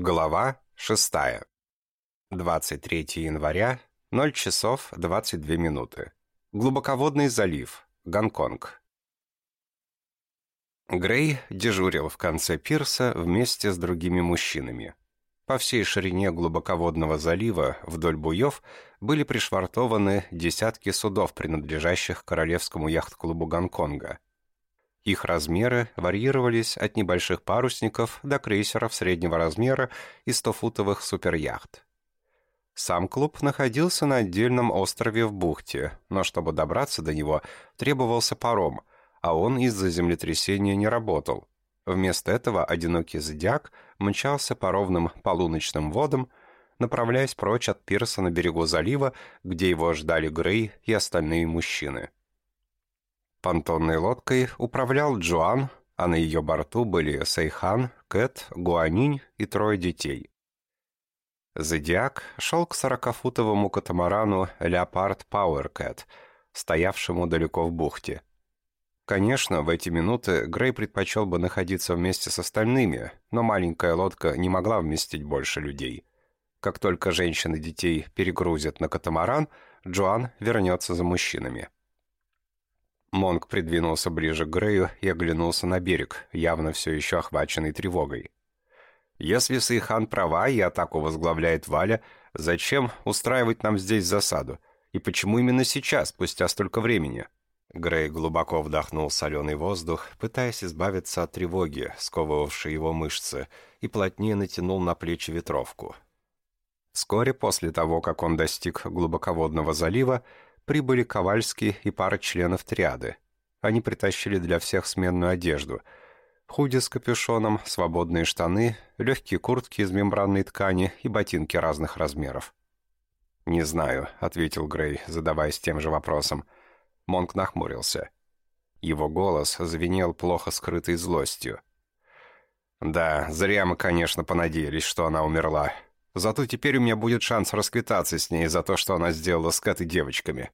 Глава 6. 23 января, 0 часов 22 минуты. Глубоководный залив, Гонконг. Грей дежурил в конце пирса вместе с другими мужчинами. По всей ширине глубоководного залива вдоль буев были пришвартованы десятки судов, принадлежащих Королевскому яхт-клубу Гонконга – их размеры варьировались от небольших парусников до крейсеров среднего размера и 100-футовых суперяхт. Сам клуб находился на отдельном острове в бухте, но чтобы добраться до него, требовался паром, а он из-за землетрясения не работал. Вместо этого одинокий зодиак мчался по ровным полуночным водам, направляясь прочь от пирса на берегу залива, где его ждали Грей и остальные мужчины. Понтонной лодкой управлял Джоан, а на ее борту были Сейхан, Кэт, Гуанинь и трое детей. «Зодиак» шел к сорокафутовому катамарану «Леопард Пауэркэт», стоявшему далеко в бухте. Конечно, в эти минуты Грей предпочел бы находиться вместе с остальными, но маленькая лодка не могла вместить больше людей. Как только женщины и детей перегрузят на катамаран, Джоан вернется за мужчинами. Монг придвинулся ближе к Грею и оглянулся на берег, явно все еще охваченный тревогой. «Если Сейхан права и атаку возглавляет Валя, зачем устраивать нам здесь засаду? И почему именно сейчас, спустя столько времени?» Грей глубоко вдохнул соленый воздух, пытаясь избавиться от тревоги, сковывавшей его мышцы, и плотнее натянул на плечи ветровку. Вскоре после того, как он достиг глубоководного залива, прибыли Ковальский и пара членов триады. Они притащили для всех сменную одежду. Худи с капюшоном, свободные штаны, легкие куртки из мембранной ткани и ботинки разных размеров. «Не знаю», — ответил Грей, задаваясь тем же вопросом. Монк нахмурился. Его голос звенел плохо скрытой злостью. «Да, зря мы, конечно, понадеялись, что она умерла. Зато теперь у меня будет шанс расквитаться с ней за то, что она сделала с Кэт и девочками.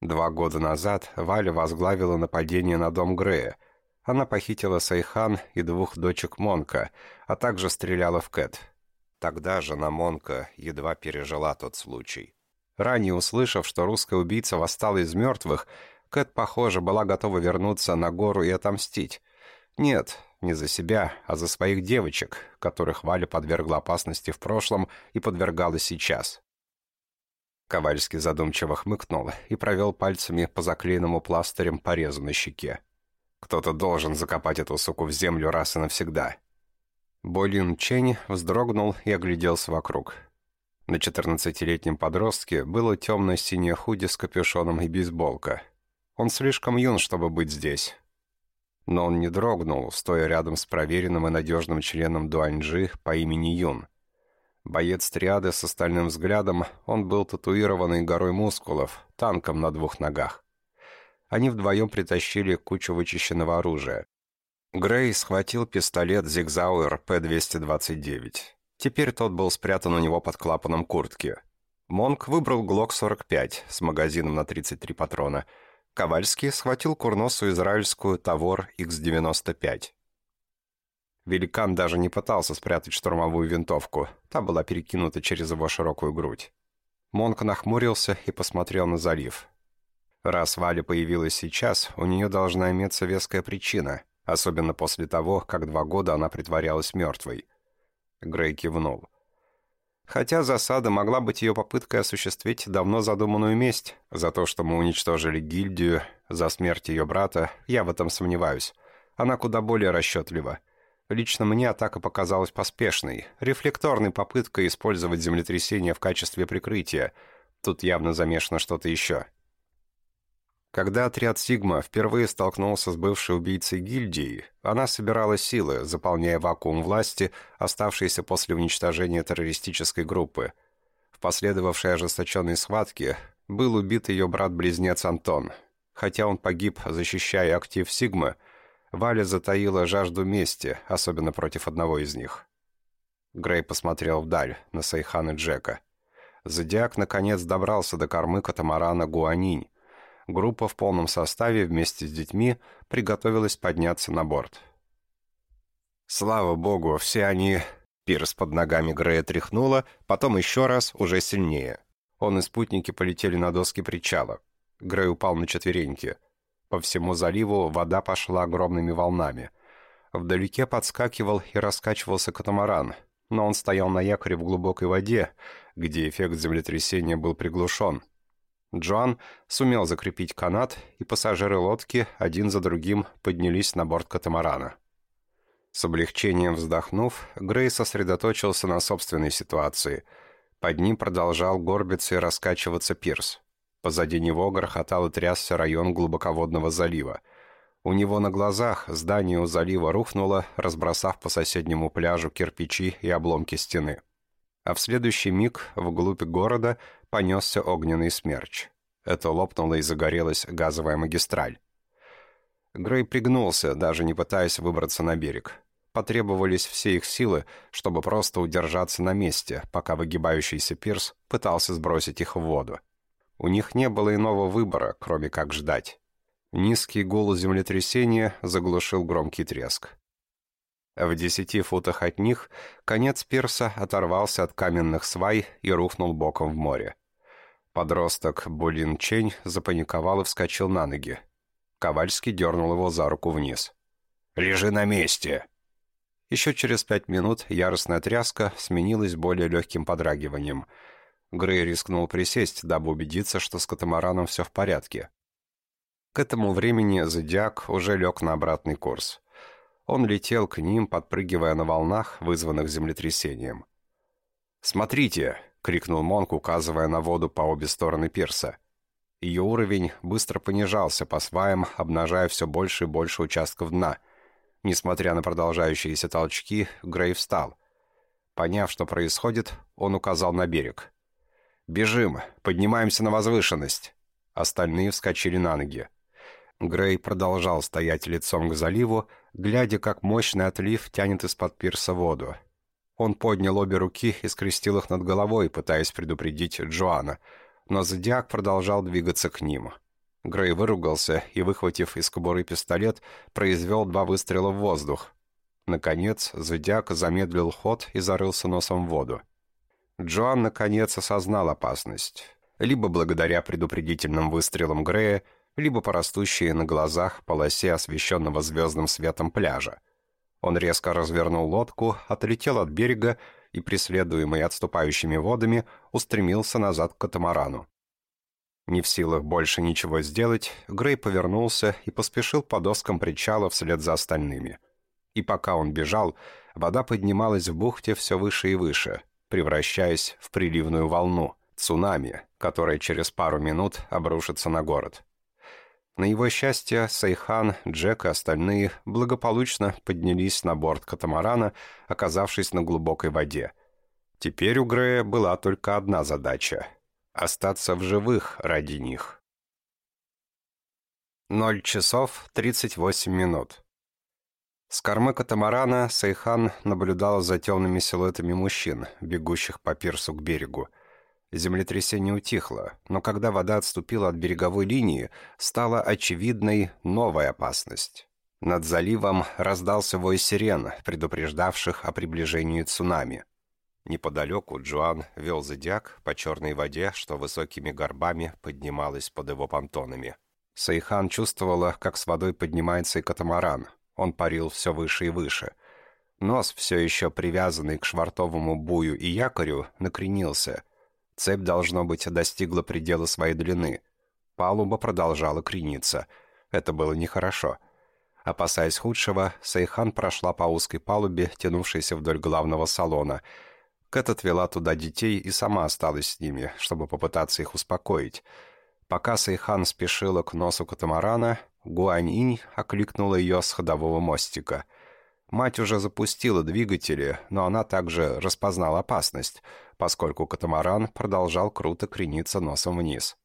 Два года назад Валя возглавила нападение на дом Грея. Она похитила Сайхан и двух дочек Монка, а также стреляла в Кэт. Тогда жена Монка едва пережила тот случай. Ранее услышав, что русская убийца восстала из мертвых, Кэт, похоже, была готова вернуться на гору и отомстить. Нет, не за себя, а за своих девочек, которых Валя подвергла опасности в прошлом и подвергала сейчас. Ковальский задумчиво хмыкнул и провел пальцами по заклеенному пластырем порезу на щеке. «Кто-то должен закопать эту суку в землю раз и навсегда». Болин Чень вздрогнул и огляделся вокруг. На четырнадцатилетнем подростке было темно-синее худи с капюшоном и бейсболка. Он слишком юн, чтобы быть здесь. Но он не дрогнул, стоя рядом с проверенным и надежным членом Дуаньжи по имени Юн. Боец триады с остальным взглядом, он был татуированный горой мускулов, танком на двух ногах. Они вдвоем притащили кучу вычищенного оружия. Грей схватил пистолет Зигзауэр П-229. Теперь тот был спрятан у него под клапаном куртки. Монк выбрал ГЛОК-45 с магазином на 33 патрона. Ковальский схватил курносую израильскую Тавор Х-95. Великан даже не пытался спрятать штурмовую винтовку. Та была перекинута через его широкую грудь. Монк нахмурился и посмотрел на залив. Раз Валя появилась сейчас, у нее должна иметься веская причина, особенно после того, как два года она притворялась мертвой. Грей кивнул. Хотя засада могла быть ее попыткой осуществить давно задуманную месть за то, что мы уничтожили гильдию, за смерть ее брата, я в этом сомневаюсь. Она куда более расчетлива. Лично мне атака показалась поспешной, рефлекторной попыткой использовать землетрясение в качестве прикрытия. Тут явно замешано что-то еще. Когда отряд «Сигма» впервые столкнулся с бывшей убийцей гильдии, она собирала силы, заполняя вакуум власти, оставшийся после уничтожения террористической группы. В последовавшей ожесточенной схватке был убит ее брат-близнец Антон. Хотя он погиб, защищая актив «Сигмы», Валя затаила жажду мести, особенно против одного из них. Грей посмотрел вдаль, на Сайхан и Джека. Зодиак наконец добрался до кормы катамарана Гуанинь. Группа в полном составе вместе с детьми приготовилась подняться на борт. «Слава богу, все они...» Пирс под ногами Грея тряхнуло, потом еще раз, уже сильнее. Он и спутники полетели на доски причала. Грей упал на четвереньки. По всему заливу вода пошла огромными волнами. Вдалеке подскакивал и раскачивался катамаран, но он стоял на якоре в глубокой воде, где эффект землетрясения был приглушен. Джоан сумел закрепить канат, и пассажиры лодки один за другим поднялись на борт катамарана. С облегчением вздохнув, Грей сосредоточился на собственной ситуации. Под ним продолжал горбиться и раскачиваться пирс. Позади него грохотал и трясся район глубоководного залива. У него на глазах здание у залива рухнуло, разбросав по соседнему пляжу кирпичи и обломки стены. А в следующий миг вглубь города понесся огненный смерч. Это лопнуло и загорелась газовая магистраль. Грей пригнулся, даже не пытаясь выбраться на берег. Потребовались все их силы, чтобы просто удержаться на месте, пока выгибающийся пирс пытался сбросить их в воду. У них не было иного выбора, кроме как ждать. Низкий гул землетрясения заглушил громкий треск. В десяти футах от них конец пирса оторвался от каменных свай и рухнул боком в море. Подросток Булин Чень запаниковал и вскочил на ноги. Ковальский дернул его за руку вниз. «Лежи на месте!» Еще через пять минут яростная тряска сменилась более легким подрагиванием – Грей рискнул присесть, дабы убедиться, что с катамараном все в порядке. К этому времени Зодиак уже лег на обратный курс. Он летел к ним, подпрыгивая на волнах, вызванных землетрясением. «Смотрите!» — крикнул Монк, указывая на воду по обе стороны пирса. Ее уровень быстро понижался по сваям, обнажая все больше и больше участков дна. Несмотря на продолжающиеся толчки, Грей встал. Поняв, что происходит, он указал на берег. «Бежим! Поднимаемся на возвышенность!» Остальные вскочили на ноги. Грей продолжал стоять лицом к заливу, глядя, как мощный отлив тянет из-под пирса воду. Он поднял обе руки и скрестил их над головой, пытаясь предупредить Джоана, но Зодиак продолжал двигаться к ним. Грей выругался и, выхватив из кобуры пистолет, произвел два выстрела в воздух. Наконец, Зодиак замедлил ход и зарылся носом в воду. Джоан наконец осознал опасность. Либо благодаря предупредительным выстрелам Грея, либо по растущей на глазах полосе освещенного звездным светом пляжа. Он резко развернул лодку, отлетел от берега и, преследуемый отступающими водами, устремился назад к катамарану. Не в силах больше ничего сделать, Грей повернулся и поспешил по доскам причала вслед за остальными. И пока он бежал, вода поднималась в бухте все выше и выше, превращаясь в приливную волну, цунами, которая через пару минут обрушится на город. На его счастье, Сайхан, Джек и остальные благополучно поднялись на борт катамарана, оказавшись на глубокой воде. Теперь у Грея была только одна задача — остаться в живых ради них. Ноль часов тридцать восемь минут. С кормы катамарана Сайхан наблюдал за темными силуэтами мужчин, бегущих по пирсу к берегу. Землетрясение утихло, но когда вода отступила от береговой линии, стала очевидной новая опасность. Над заливом раздался вой сирен, предупреждавших о приближении цунами. Неподалеку Джоан вел зодиак по черной воде, что высокими горбами поднималась под его понтонами. Сайхан чувствовала, как с водой поднимается и катамаран, он парил все выше и выше. Нос, все еще привязанный к швартовому бую и якорю, накренился. Цепь, должно быть, достигла предела своей длины. Палуба продолжала крениться. Это было нехорошо. Опасаясь худшего, Сайхан прошла по узкой палубе, тянувшейся вдоль главного салона. Кэт отвела туда детей и сама осталась с ними, чтобы попытаться их успокоить. Пока Сайхан спешила к носу катамарана, Гуань-инь окликнула ее с ходового мостика. Мать уже запустила двигатели, но она также распознала опасность, поскольку катамаран продолжал круто крениться носом вниз.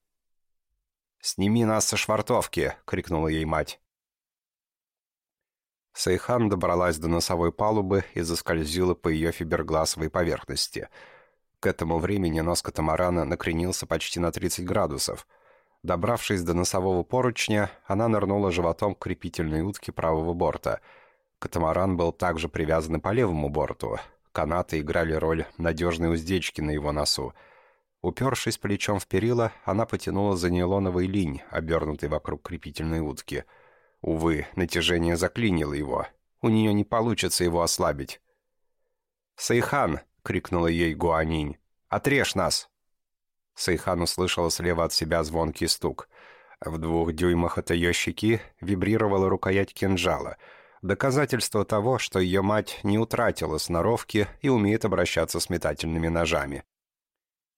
«Сними нас со швартовки!» — крикнула ей мать. Сайхан добралась до носовой палубы и заскользила по ее фибергласовой поверхности. К этому времени нос катамарана накренился почти на 30 градусов — Добравшись до носового поручня, она нырнула животом к крепительной утке правого борта. Катамаран был также привязан по левому борту. канаты играли роль надежной уздечки на его носу. Упершись плечом в перила, она потянула за нейлоновый линь, обернутый вокруг крепительной утки. Увы, натяжение заклинило его. У нее не получится его ослабить. «Сайхан!» — крикнула ей Гуанинь. «Отрежь нас!» Сайхан услышала слева от себя звонкий стук. В двух дюймах от ее щеки вибрировала рукоять кинжала. Доказательство того, что ее мать не утратила сноровки и умеет обращаться с метательными ножами.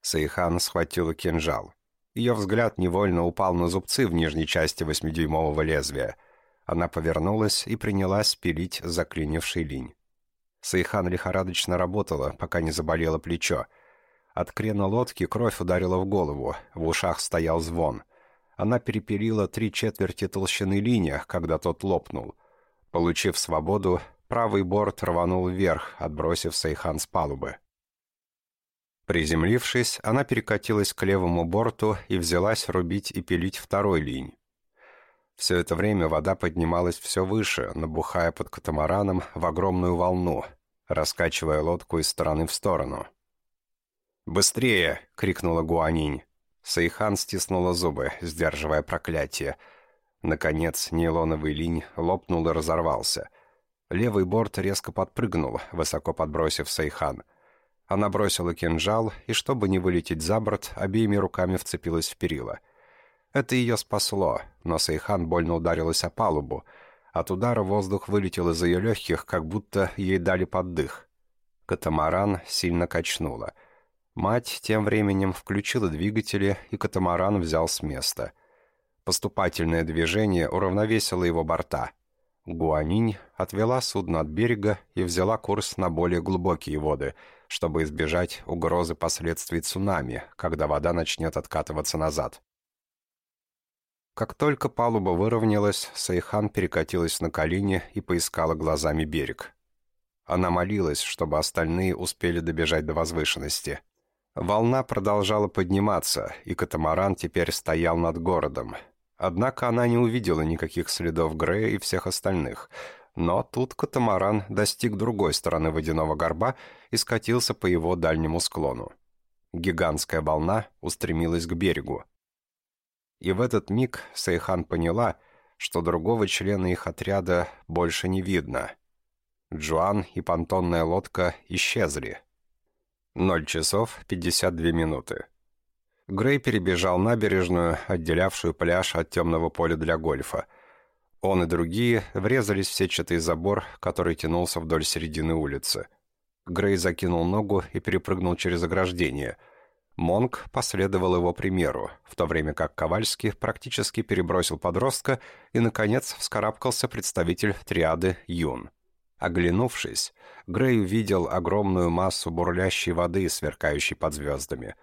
Сайхан схватила кинжал. Ее взгляд невольно упал на зубцы в нижней части восьмидюймового лезвия. Она повернулась и принялась пилить заклинивший линь. Сайхан лихорадочно работала, пока не заболело плечо. От крена лодки кровь ударила в голову, в ушах стоял звон. Она перепилила три четверти толщины линя, когда тот лопнул. Получив свободу, правый борт рванул вверх, отбросив Сайхан с палубы. Приземлившись, она перекатилась к левому борту и взялась рубить и пилить второй линь. Все это время вода поднималась все выше, набухая под катамараном в огромную волну, раскачивая лодку из стороны в сторону. «Быстрее!» — крикнула Гуанинь. Сайхан стиснула зубы, сдерживая проклятие. Наконец, нейлоновый линь лопнул и разорвался. Левый борт резко подпрыгнул, высоко подбросив Сайхан. Она бросила кинжал, и, чтобы не вылететь за борт, обеими руками вцепилась в перила — это ее спасло, но Сайхан больно ударилась о палубу. От удара воздух вылетел из ее легких, как будто ей дали поддых. Катамаран сильно качнула. Мать тем временем включила двигатели, и катамаран взял с места. Поступательное движение уравновесило его борта. Гуанинь отвела судно от берега и взяла курс на более глубокие воды, чтобы избежать угрозы последствий цунами, когда вода начнет откатываться назад. Как только палуба выровнялась, Сайхан перекатилась на колени и поискала глазами берег. Она молилась, чтобы остальные успели добежать до возвышенности. Волна продолжала подниматься, и катамаран теперь стоял над городом. Однако она не увидела никаких следов Грея и всех остальных. Но тут катамаран достиг другой стороны водяного горба и скатился по его дальнему склону. Гигантская волна устремилась к берегу. И в этот миг Сайхан поняла, что другого члена их отряда больше не видно. Джоан и понтонная лодка исчезли. Ноль часов пятьдесят две минуты. Грей перебежал набережную, отделявшую пляж от темного поля для гольфа. Он и другие врезались в сетчатый забор, который тянулся вдоль середины улицы. Грей закинул ногу и перепрыгнул через ограждение — Монг последовал его примеру, в то время как Ковальский практически перебросил подростка и, наконец, вскарабкался представитель триады Юн. Оглянувшись, Грей увидел огромную массу бурлящей воды, сверкающей под звездами.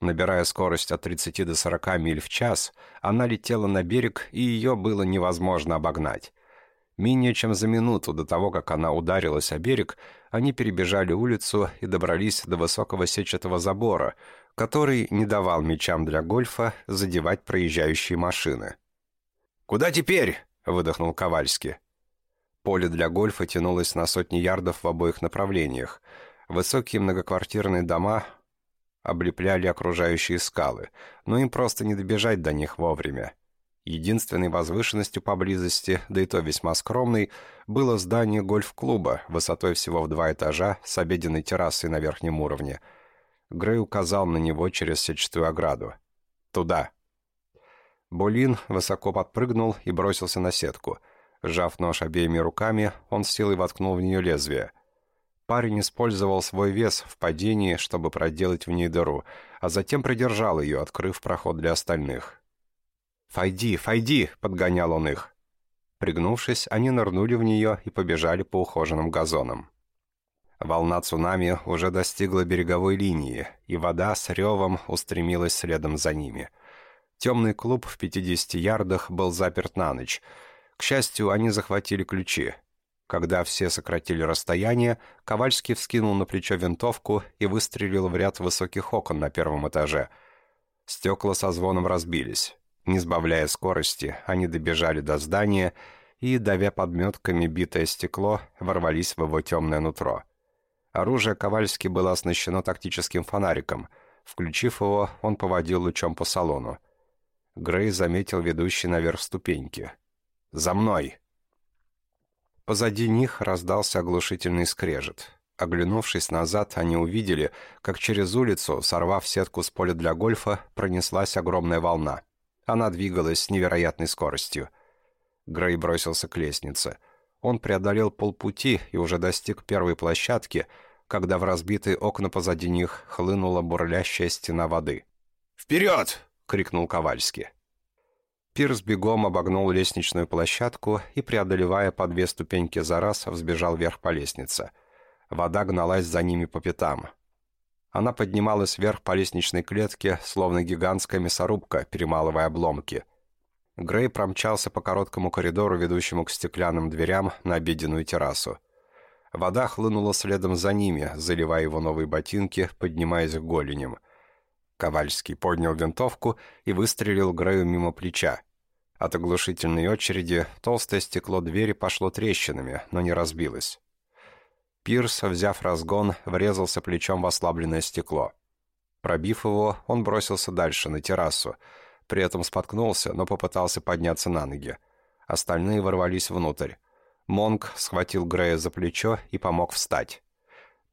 Набирая скорость от 30 до 40 миль в час, она летела на берег, и ее было невозможно обогнать. Менее чем за минуту до того, как она ударилась о берег, они перебежали улицу и добрались до высокого сетчатого забора, который не давал мячам для гольфа задевать проезжающие машины. «Куда теперь?» — выдохнул Ковальский. Поле для гольфа тянулось на сотни ярдов в обоих направлениях. Высокие многоквартирные дома облепляли окружающие скалы, но им просто не добежать до них вовремя. Единственной возвышенностью поблизости, да и то весьма скромной, было здание гольф-клуба, высотой всего в два этажа, с обеденной террасой на верхнем уровне. Грей указал на него через сетчатую ограду. «Туда». Булин высоко подпрыгнул и бросился на сетку. Сжав нож обеими руками, он с силой воткнул в нее лезвие. Парень использовал свой вес в падении, чтобы проделать в ней дыру, а затем придержал ее, открыв проход для остальных. «Файди, Файди!» — подгонял он их. Пригнувшись, они нырнули в нее и побежали по ухоженным газонам. Волна цунами уже достигла береговой линии, и вода с ревом устремилась следом за ними. Темный клуб в 50 ярдах был заперт на ночь. К счастью, они захватили ключи. Когда все сократили расстояние, Ковальский вскинул на плечо винтовку и выстрелил в ряд высоких окон на первом этаже. Стекла со звоном разбились. Не сбавляя скорости, они добежали до здания и, давя подметками битое стекло, ворвались в его темное нутро. Оружие Ковальски было оснащено тактическим фонариком. Включив его, он поводил лучом по салону. Грей заметил ведущий наверх ступеньки. «За мной!» Позади них раздался оглушительный скрежет. Оглянувшись назад, они увидели, как через улицу, сорвав сетку с поля для гольфа, пронеслась огромная волна. Она двигалась с невероятной скоростью. Грей бросился к лестнице. Он преодолел полпути и уже достиг первой площадки, когда в разбитые окна позади них хлынула бурлящая стена воды. «Вперед!» — крикнул Ковальский. Пирс бегом обогнул лестничную площадку и, преодолевая по две ступеньки за раз, взбежал вверх по лестнице. Вода гналась за ними по пятам. Она поднималась вверх по лестничной клетке, словно гигантская мясорубка, перемалывая обломки. Грей промчался по короткому коридору, ведущему к стеклянным дверям на обеденную террасу. Вода хлынула следом за ними, заливая его новые ботинки, поднимаясь к голеням. Ковальский поднял винтовку и выстрелил Грею мимо плеча. От оглушительной очереди толстое стекло двери пошло трещинами, но не разбилось. Пирс, взяв разгон, врезался плечом в ослабленное стекло. Пробив его, он бросился дальше, на террасу. При этом споткнулся, но попытался подняться на ноги. Остальные ворвались внутрь. Монг схватил Грея за плечо и помог встать.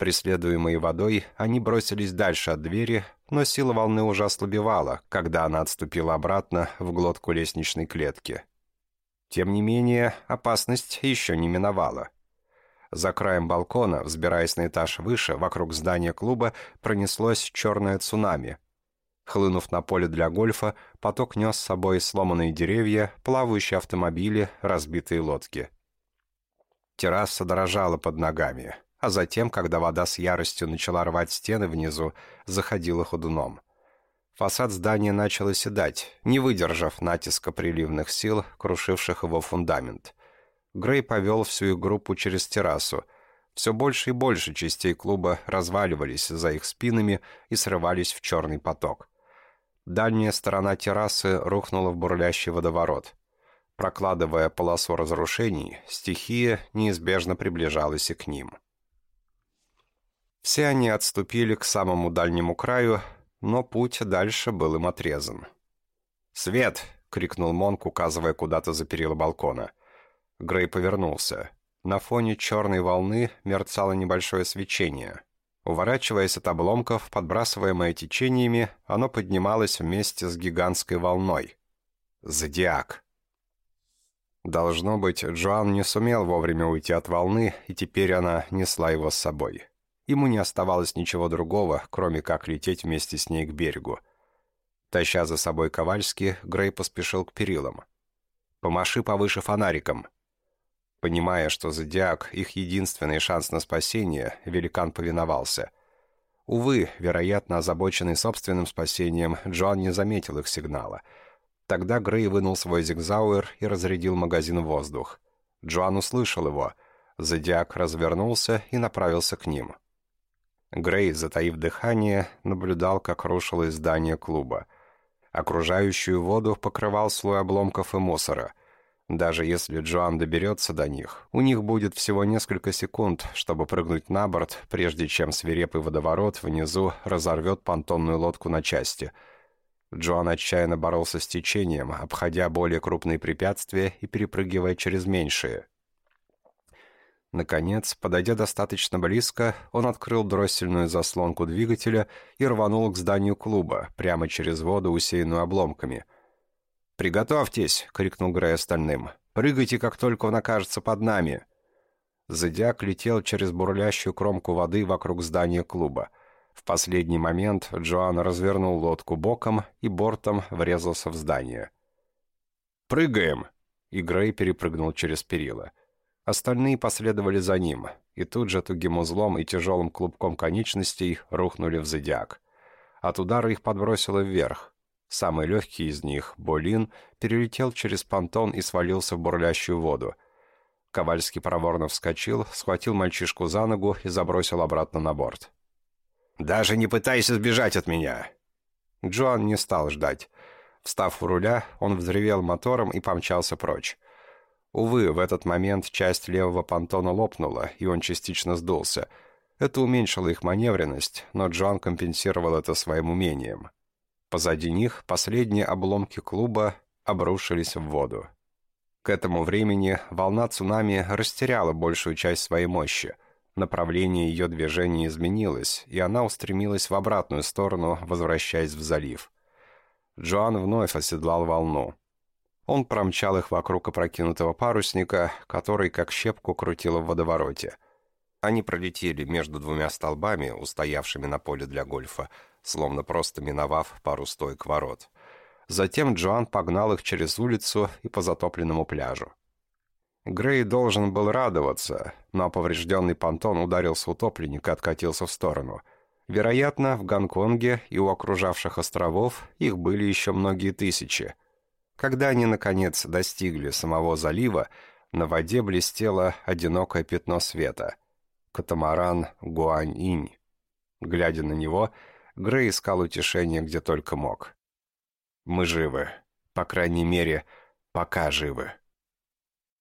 Преследуемые водой, они бросились дальше от двери, но сила волны уже ослабевала, когда она отступила обратно в глотку лестничной клетки. Тем не менее, опасность еще не миновала. За краем балкона, взбираясь на этаж выше, вокруг здания клуба, пронеслось черное цунами. Хлынув на поле для гольфа, поток нес с собой сломанные деревья, плавающие автомобили, разбитые лодки. Терраса дрожала под ногами а затем, когда вода с яростью начала рвать стены внизу, заходила ходуном. Фасад здания начал оседать, не выдержав натиска приливных сил, крушивших его фундамент. Грей повел всю их группу через террасу. Все больше и больше частей клуба разваливались за их спинами и срывались в черный поток. Дальняя сторона террасы рухнула в бурлящий водоворот. Прокладывая полосу разрушений, стихия неизбежно приближалась и к ним. Все они отступили к самому дальнему краю, но путь дальше был им отрезан. «Свет!» — крикнул Монк, указывая куда-то за перила балкона. Грей повернулся. На фоне черной волны мерцало небольшое свечение. Уворачиваясь от обломков, подбрасываемое течениями, оно поднималось вместе с гигантской волной. Зодиак. Должно быть, Джоан не сумел вовремя уйти от волны, и теперь она несла его с собой. Ему не оставалось ничего другого, кроме как лететь вместе с ней к берегу. Таща за собой Ковальски, Грей поспешил к перилам. «Помаши повыше фонариком». Понимая, что Зодиак — их единственный шанс на спасение, великан повиновался. Увы, вероятно, озабоченный собственным спасением, Джоан не заметил их сигнала. Тогда Грей вынул свой зигзауэр и разрядил магазин в воздух. Джоан услышал его. Зодиак развернулся и направился к ним. Грей, затаив дыхание, наблюдал, как рушилось здание клуба. Окружающую воду покрывал слой обломков и мусора. Даже если Джоан доберется до них, у них будет всего несколько секунд, чтобы прыгнуть на борт, прежде чем свирепый водоворот внизу разорвет понтонную лодку на части. Джоан отчаянно боролся с течением, обходя более крупные препятствия и перепрыгивая через меньшие – Наконец, подойдя достаточно близко, он открыл дроссельную заслонку двигателя и рванул к зданию клуба, прямо через воду, усеянную обломками. «Приготовьтесь!» — крикнул Грей остальным. «Прыгайте, как только он окажется под нами!» Зодиак летел через бурлящую кромку воды вокруг здания клуба. В последний момент Джоан развернул лодку боком и бортом врезался в здание. «Прыгаем!» И Грей перепрыгнул через перила. Остальные последовали за ним, и тут же тугим узлом и тяжелым клубком конечностей рухнули в зодиак. От удара их подбросило вверх. Самый легкий из них, Болин, перелетел через понтон и свалился в бурлящую воду. Ковальский проворно вскочил, схватил мальчишку за ногу и забросил обратно на борт. «Даже не пытайся сбежать от меня!» Джоан не стал ждать. Встав у руля, он взревел мотором и помчался прочь. Увы, в этот момент часть левого понтона лопнула, и он частично сдулся. Это уменьшило их маневренность, но Джоан компенсировал это своим умением. Позади них последние обломки клуба обрушились в воду. К этому времени волна цунами растеряла большую часть своей мощи. Направление ее движения изменилось, и она устремилась в обратную сторону, возвращаясь в залив. Джоан вновь оседлал волну. Он промчал их вокруг опрокинутого парусника, который как щепку крутило в водовороте. Они пролетели между двумя столбами, устоявшими на поле для гольфа, словно просто миновав пару стойк ворот. Затем Джоан погнал их через улицу и по затопленному пляжу. Грей должен был радоваться, но поврежденный понтон ударился утопленник и откатился в сторону. Вероятно, в Гонконге и у окружавших островов их были еще многие тысячи. Когда они, наконец, достигли самого залива, на воде блестело одинокое пятно света. Катамаран Гуань-Инь. Глядя на него, Грей искал утешение где только мог. «Мы живы. По крайней мере, пока живы».